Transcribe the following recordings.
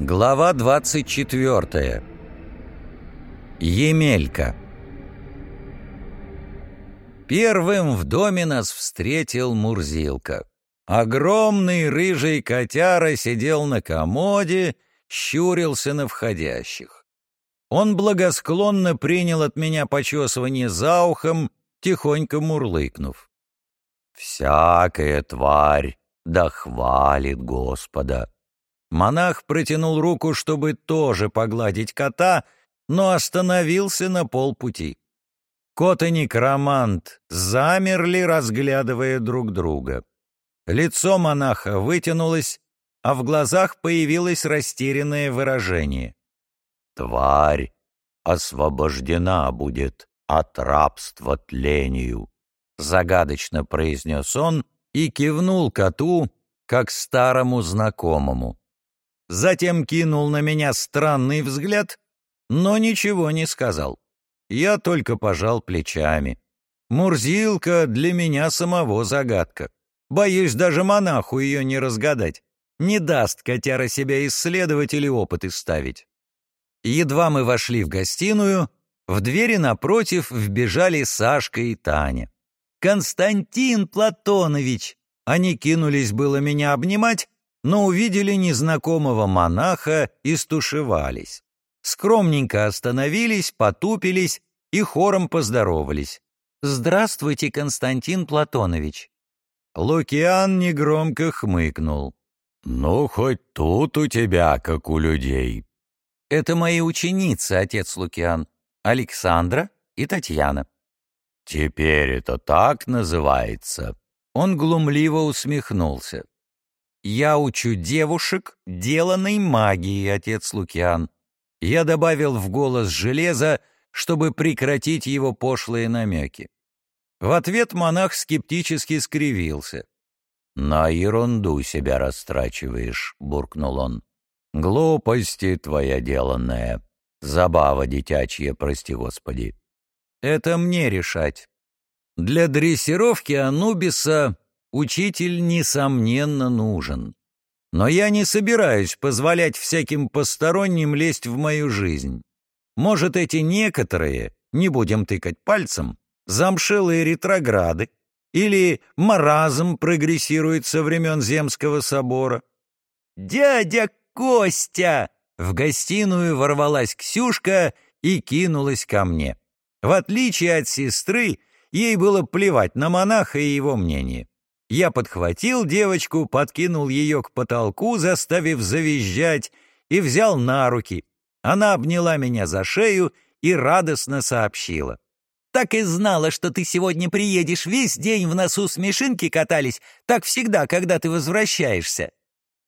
Глава 24. Емелька. Первым в доме нас встретил Мурзилка. Огромный рыжий котяра сидел на комоде, щурился на входящих. Он благосклонно принял от меня почесывание за ухом, тихонько мурлыкнув. «Всякая тварь да хвалит Господа!» Монах протянул руку, чтобы тоже погладить кота, но остановился на полпути. Кот и некромант замерли, разглядывая друг друга. Лицо монаха вытянулось, а в глазах появилось растерянное выражение. «Тварь освобождена будет от рабства тлению», — загадочно произнес он и кивнул коту, как старому знакомому затем кинул на меня странный взгляд, но ничего не сказал. Я только пожал плечами. Мурзилка для меня самого загадка. Боюсь даже монаху ее не разгадать. Не даст котяра себя исследовать или опыты ставить. Едва мы вошли в гостиную, в двери напротив вбежали Сашка и Таня. «Константин Платонович!» Они кинулись было меня обнимать, но увидели незнакомого монаха и стушевались. Скромненько остановились, потупились и хором поздоровались. «Здравствуйте, Константин Платонович!» Лукиан негромко хмыкнул. «Ну, хоть тут у тебя, как у людей». «Это мои ученицы, отец Лукиан, Александра и Татьяна». «Теперь это так называется?» Он глумливо усмехнулся. «Я учу девушек деланной магии, отец Лукиан». Я добавил в голос железа, чтобы прекратить его пошлые намеки. В ответ монах скептически скривился. «На ерунду себя растрачиваешь», — буркнул он. «Глупости твоя деланная. Забава детячья, прости господи». «Это мне решать. Для дрессировки Анубиса учитель, несомненно, нужен. Но я не собираюсь позволять всяким посторонним лезть в мою жизнь. Может, эти некоторые, не будем тыкать пальцем, замшелые ретрограды, или маразм прогрессирует со времен Земского собора. «Дядя Костя!» В гостиную ворвалась Ксюшка и кинулась ко мне. В отличие от сестры, ей было плевать на монаха и его мнение. Я подхватил девочку, подкинул ее к потолку, заставив завизжать, и взял на руки. Она обняла меня за шею и радостно сообщила. «Так и знала, что ты сегодня приедешь. Весь день в носу смешинки катались. Так всегда, когда ты возвращаешься».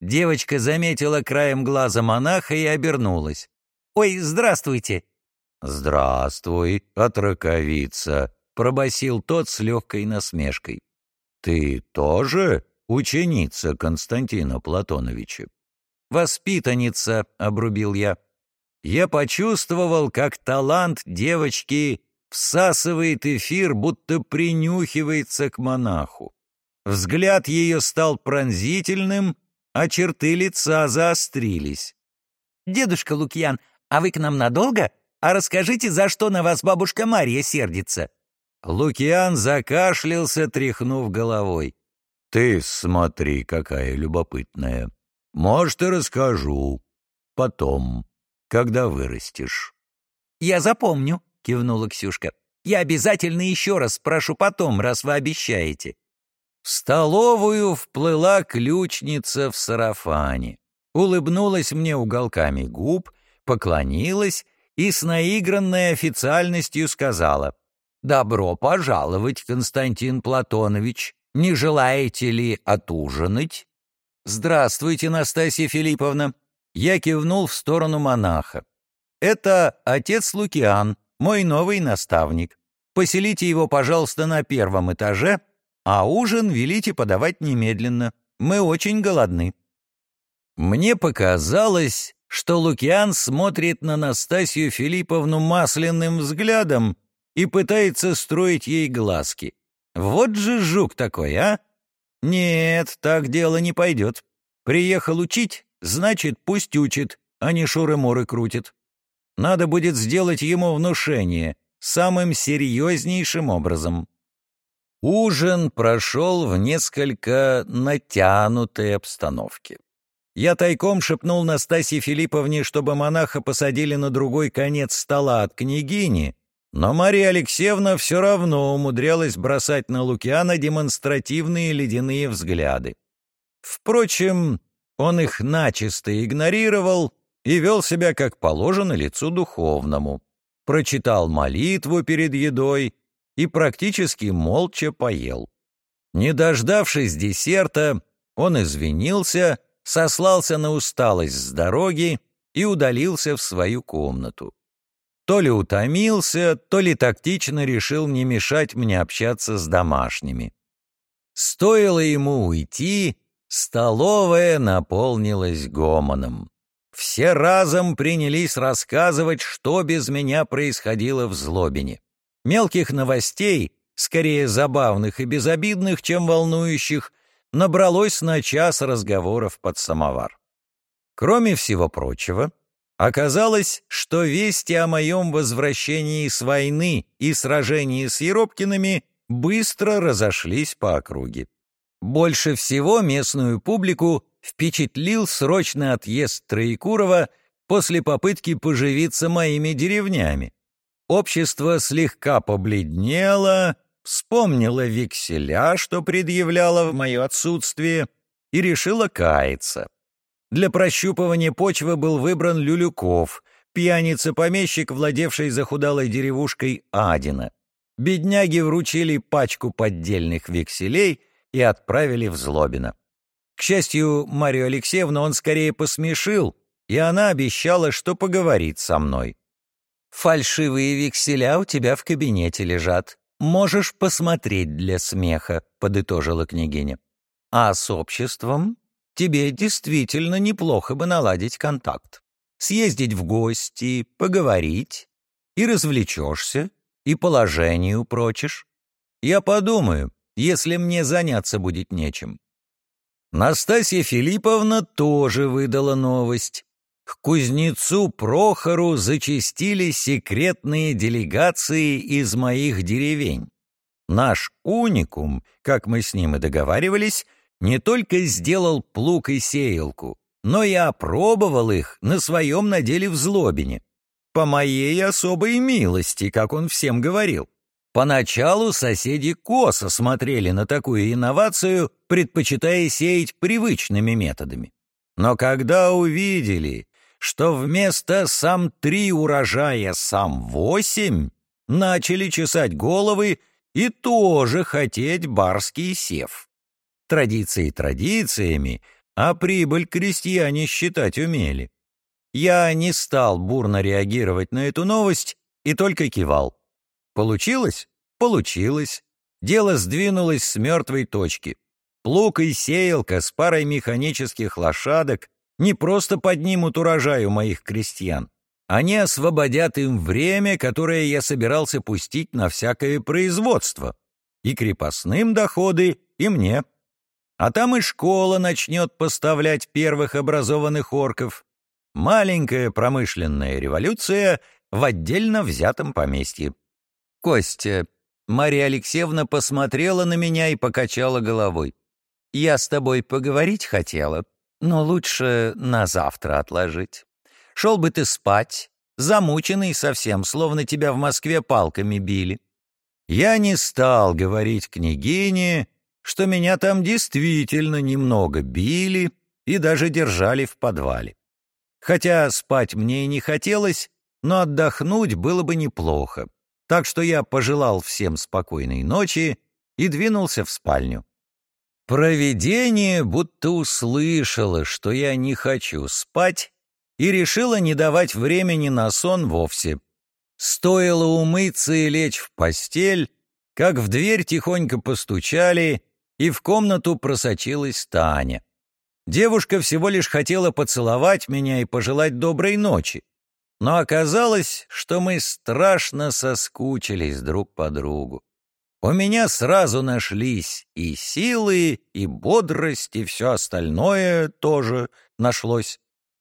Девочка заметила краем глаза монаха и обернулась. «Ой, здравствуйте!» «Здравствуй, отраковица!» — пробасил тот с легкой насмешкой. «Ты тоже ученица Константина Платоновича?» «Воспитанница», — обрубил я. Я почувствовал, как талант девочки всасывает эфир, будто принюхивается к монаху. Взгляд ее стал пронзительным, а черты лица заострились. «Дедушка Лукьян, а вы к нам надолго? А расскажите, за что на вас бабушка Мария сердится?» Лукиан закашлялся, тряхнув головой. «Ты смотри, какая любопытная. Может, и расскажу. Потом, когда вырастешь». «Я запомню», — кивнула Ксюшка. «Я обязательно еще раз спрошу потом, раз вы обещаете». В столовую вплыла ключница в сарафане. Улыбнулась мне уголками губ, поклонилась и с наигранной официальностью сказала — «Добро пожаловать, Константин Платонович. Не желаете ли отужинать?» «Здравствуйте, Настасья Филипповна!» Я кивнул в сторону монаха. «Это отец Лукиан, мой новый наставник. Поселите его, пожалуйста, на первом этаже, а ужин велите подавать немедленно. Мы очень голодны». Мне показалось, что Лукиан смотрит на Настасью Филипповну масляным взглядом, и пытается строить ей глазки. Вот же жук такой, а? Нет, так дело не пойдет. Приехал учить, значит, пусть учит, а не шуры-муры крутит. Надо будет сделать ему внушение самым серьезнейшим образом. Ужин прошел в несколько натянутой обстановке. Я тайком шепнул Настасье Филипповне, чтобы монаха посадили на другой конец стола от княгини, но Мария Алексеевна все равно умудрялась бросать на Лукиана демонстративные ледяные взгляды. Впрочем, он их начисто игнорировал и вел себя как положено лицу духовному. Прочитал молитву перед едой и практически молча поел. Не дождавшись десерта, он извинился, сослался на усталость с дороги и удалился в свою комнату. То ли утомился, то ли тактично решил не мешать мне общаться с домашними. Стоило ему уйти, столовая наполнилась гомоном. Все разом принялись рассказывать, что без меня происходило в Злобине. Мелких новостей, скорее забавных и безобидных, чем волнующих, набралось на час разговоров под самовар. Кроме всего прочего, оказалось, что вести о моем возвращении с войны и сражении с Еропкиными быстро разошлись по округе. Больше всего местную публику впечатлил срочный отъезд Троекурова после попытки поживиться моими деревнями. Общество слегка побледнело, вспомнило векселя, что предъявляло в мое отсутствие, и решило каяться. Для прощупывания почвы был выбран Люлюков, пьяница-помещик, владевший захудалой деревушкой Адина. Бедняги вручили пачку поддельных векселей и отправили в Злобино. К счастью, Марию Алексеевну он скорее посмешил, и она обещала, что поговорит со мной. «Фальшивые векселя у тебя в кабинете лежат. Можешь посмотреть для смеха», — подытожила княгиня. «А с обществом тебе действительно неплохо бы наладить контакт. Съездить в гости, поговорить, и развлечешься, и положение упрочишь. Я подумаю, если мне заняться будет нечем. Настасья Филипповна тоже выдала новость. К кузнецу Прохору зачастили секретные делегации из моих деревень. Наш уникум, как мы с ним и договаривались, не только сделал плуг и сеялку, но и опробовал их на своем наделе в Злобине. По моей особой милости, как он всем говорил. Поначалу соседи косо смотрели на такую инновацию, предпочитая сеять привычными методами. Но когда увидели, что вместо сам три урожая сам восемь, начали чесать головы и тоже хотеть барский сев. Традиции традициями, а прибыль крестьяне считать умели. Я не стал бурно реагировать на эту новость и только кивал. Получилось? Получилось. Дело сдвинулось с мертвой точки. Плуг и сеялка с парой механических лошадок не просто поднимут урожай у моих крестьян. Они освободят им время, которое я собирался пустить на всякое производство. И крепостным доходы, и мне. А там и школа начнет поставлять первых образованных орков. Маленькая промышленная революция в отдельно взятом поместье. «Костя», Мария Алексеевна посмотрела на меня и покачала головой. «Я с тобой поговорить хотела, но лучше на завтра отложить. Шел бы ты спать, замученный совсем, словно тебя в Москве палками били». Я не стал говорить княгине, что меня там действительно немного били и даже держали в подвале. Хотя спать мне и не хотелось, но отдохнуть было бы неплохо. Так что я пожелал всем спокойной ночи и двинулся в спальню. Провидение будто услышало, что я не хочу спать, и решило не давать времени на сон вовсе. Стоило умыться и лечь в постель, как в дверь тихонько постучали, и в комнату просочилась Таня. Девушка всего лишь хотела поцеловать меня и пожелать доброй ночи но оказалось, что мы страшно соскучились друг по другу. У меня сразу нашлись и силы, и бодрость, и все остальное тоже нашлось.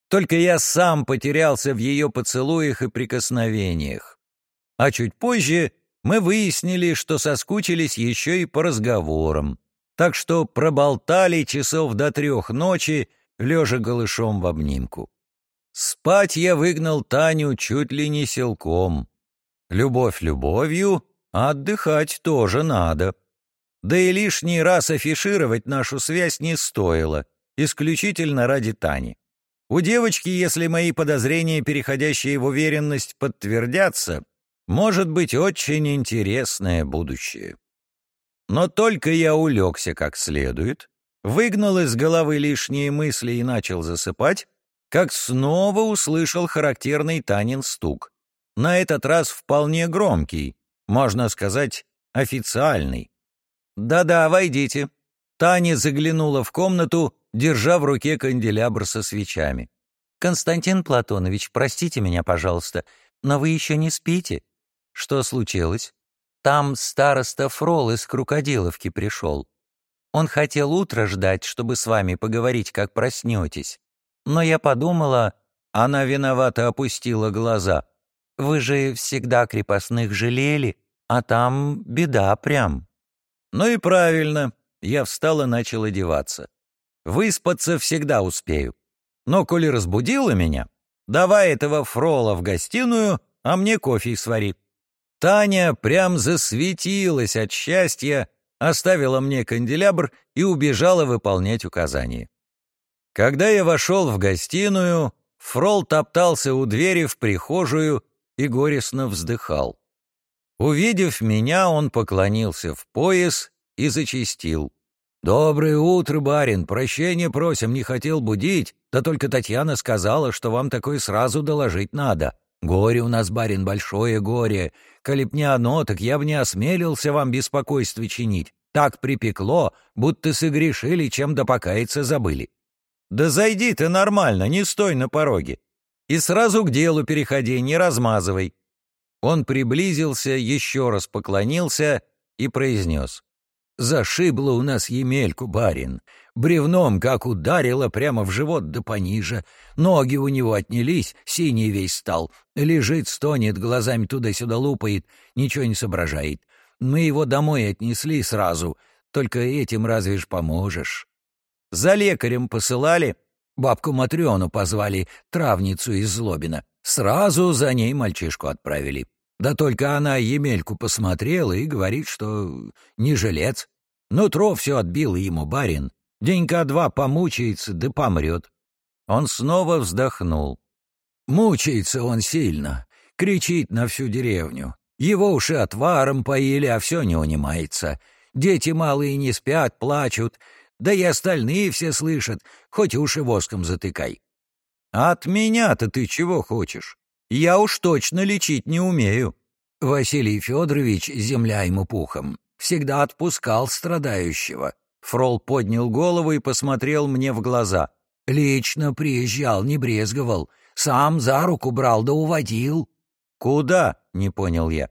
Только я сам потерялся в ее поцелуях и прикосновениях. А чуть позже мы выяснили, что соскучились еще и по разговорам, так что проболтали часов до трех ночи, лежа голышом в обнимку. Спать я выгнал Таню чуть ли не силком. Любовь любовью, а отдыхать тоже надо. Да и лишний раз афишировать нашу связь не стоило, исключительно ради Тани. У девочки, если мои подозрения, переходящие в уверенность, подтвердятся, может быть очень интересное будущее. Но только я улегся как следует, выгнал из головы лишние мысли и начал засыпать, как снова услышал характерный Танин стук. На этот раз вполне громкий, можно сказать, официальный. «Да-да, войдите». Таня заглянула в комнату, держа в руке канделябр со свечами. «Константин Платонович, простите меня, пожалуйста, но вы еще не спите?» «Что случилось?» «Там староста Фрол из Крокодиловки пришел. Он хотел утро ждать, чтобы с вами поговорить, как проснетесь. Но я подумала...» Она виновато опустила глаза. «Вы же всегда крепостных жалели, а там беда прям». «Ну и правильно». Я встал и начал одеваться. «Выспаться всегда успею. Но коли разбудила меня, давай этого фрола в гостиную, а мне кофе свари». Таня прям засветилась от счастья, оставила мне канделябр и убежала выполнять указания. Когда я вошел в гостиную, Фрол топтался у двери в прихожую и горестно вздыхал. Увидев меня, он поклонился в пояс и зачистил. «Доброе утро, барин. Прощения просим, не хотел будить, да только Татьяна сказала, что вам такое сразу доложить надо. Горе у нас, барин, большое горе. Коли б не оно, так я бы не осмелился вам беспокойство чинить. Так припекло, будто согрешили, чем да покаяться забыли. Да зайди ты нормально, не стой на пороге. И сразу к делу переходи, не размазывай. Он приблизился, еще раз поклонился и произнес. «Зашибло у нас Емельку, барин. Бревном как ударило прямо в живот да пониже. Ноги у него отнялись, синий весь стал. Лежит, стонет, глазами туда-сюда лупает, ничего не соображает. Мы его домой отнесли сразу, только этим разве ж поможешь. За лекарем посылали, бабку Матрёну позвали, травницу из Злобина. Сразу за ней мальчишку отправили. Да только она Емельку посмотрела и говорит, что не жилец. Нутро все отбил ему барин. Денька два помучается, да помрет. Он снова вздохнул. Мучается он сильно, кричит на всю деревню. Его уши отваром поили, а все не унимается. Дети малые не спят, плачут, да и остальные все слышат, хоть уши воском затыкай. А от меня-то ты чего хочешь? Я уж точно лечить не умею. Василий Федорович, земля ему пухом, всегда отпускал страдающего. Фрол поднял голову и посмотрел мне в глаза. Лично приезжал, не брезговал. Сам за руку брал да уводил. «Куда?» — не понял я.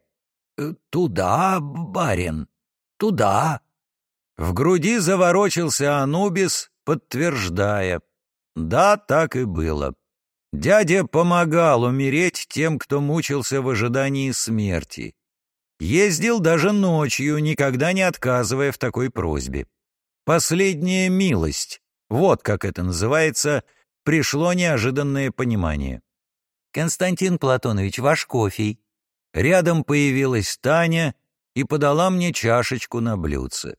«Э, «Туда, барин, туда». В груди заворочился Анубис, подтверждая. Да, так и было. Дядя помогал умереть тем, кто мучился в ожидании смерти. Ездил даже ночью, никогда не отказывая в такой просьбе. Последняя милость, вот как это называется, пришло неожиданное понимание. «Константин Платонович, ваш кофе». Рядом появилась Таня и подала мне чашечку на блюдце.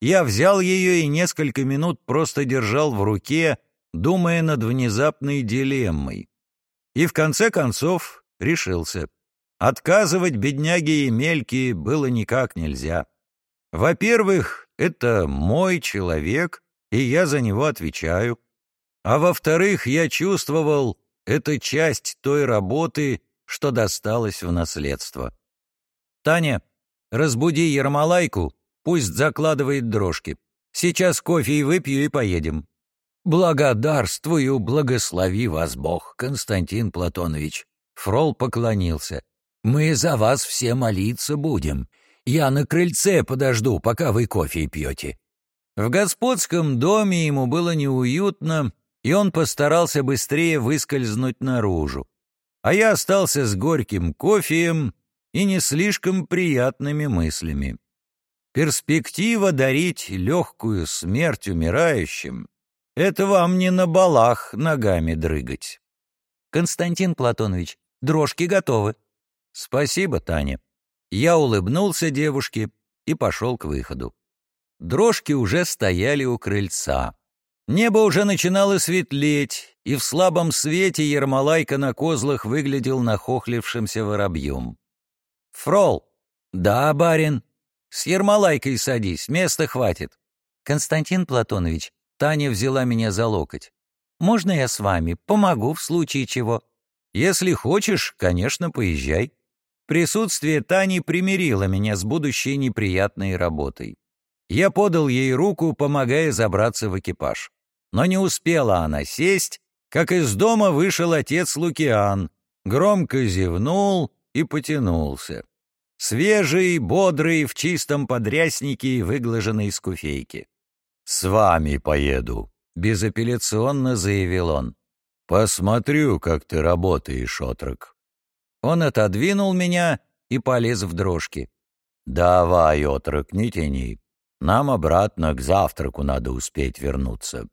Я взял ее и несколько минут просто держал в руке, думая над внезапной дилеммой. И в конце концов решился. Отказывать бедняге Емельке было никак нельзя. Во-первых, это мой человек, и я за него отвечаю. А во-вторых, я чувствовал, это часть той работы, что досталось в наследство. «Таня, разбуди Ермолайку, пусть закладывает дрожки. Сейчас кофе и выпью и поедем». «Благодарствую, благослови вас Бог, Константин Платонович». Фрол поклонился. «Мы за вас все молиться будем. Я на крыльце подожду, пока вы кофе пьете». В господском доме ему было неуютно, и он постарался быстрее выскользнуть наружу. А я остался с горьким кофеем и не слишком приятными мыслями. Перспектива дарить легкую смерть умирающим — это вам не на балах ногами дрыгать. Константин Платонович, дрожки готовы. Спасибо, Таня. Я улыбнулся девушке и пошел к выходу. Дрожки уже стояли у крыльца. Небо уже начинало светлеть, и в слабом свете Ермолайка на козлах выглядел нахохлившимся воробьем. «Фрол!» «Да, барин!» «С Ермолайкой садись, места хватит!» «Константин Платонович!» Таня взяла меня за локоть. «Можно я с вами? Помогу в случае чего?» «Если хочешь, конечно, поезжай». Присутствие Тани примирило меня с будущей неприятной работой. Я подал ей руку, помогая забраться в экипаж. Но не успела она сесть, как из дома вышел отец Лукиан, громко зевнул и потянулся. Свежий, бодрый, в чистом подряснике и выглаженной скуфейке. «С вами поеду», — безапелляционно заявил он. «Посмотрю, как ты работаешь, отрок». Он отодвинул меня и полез в дрожки. «Давай, отрок, не тяни. Нам обратно к завтраку надо успеть вернуться».